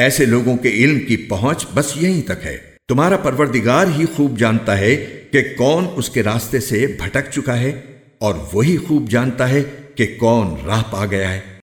ایسے لوگوں کے علم کی پہنچ بس یہیں تک ہے۔ تمہارا پروردگار ہی خوب جانتا ہے کہ کون اس کے راستے سے بھٹک چکا ہے اور وہی خوب جانتا ہے کہ کون راہ پا گیا ہے۔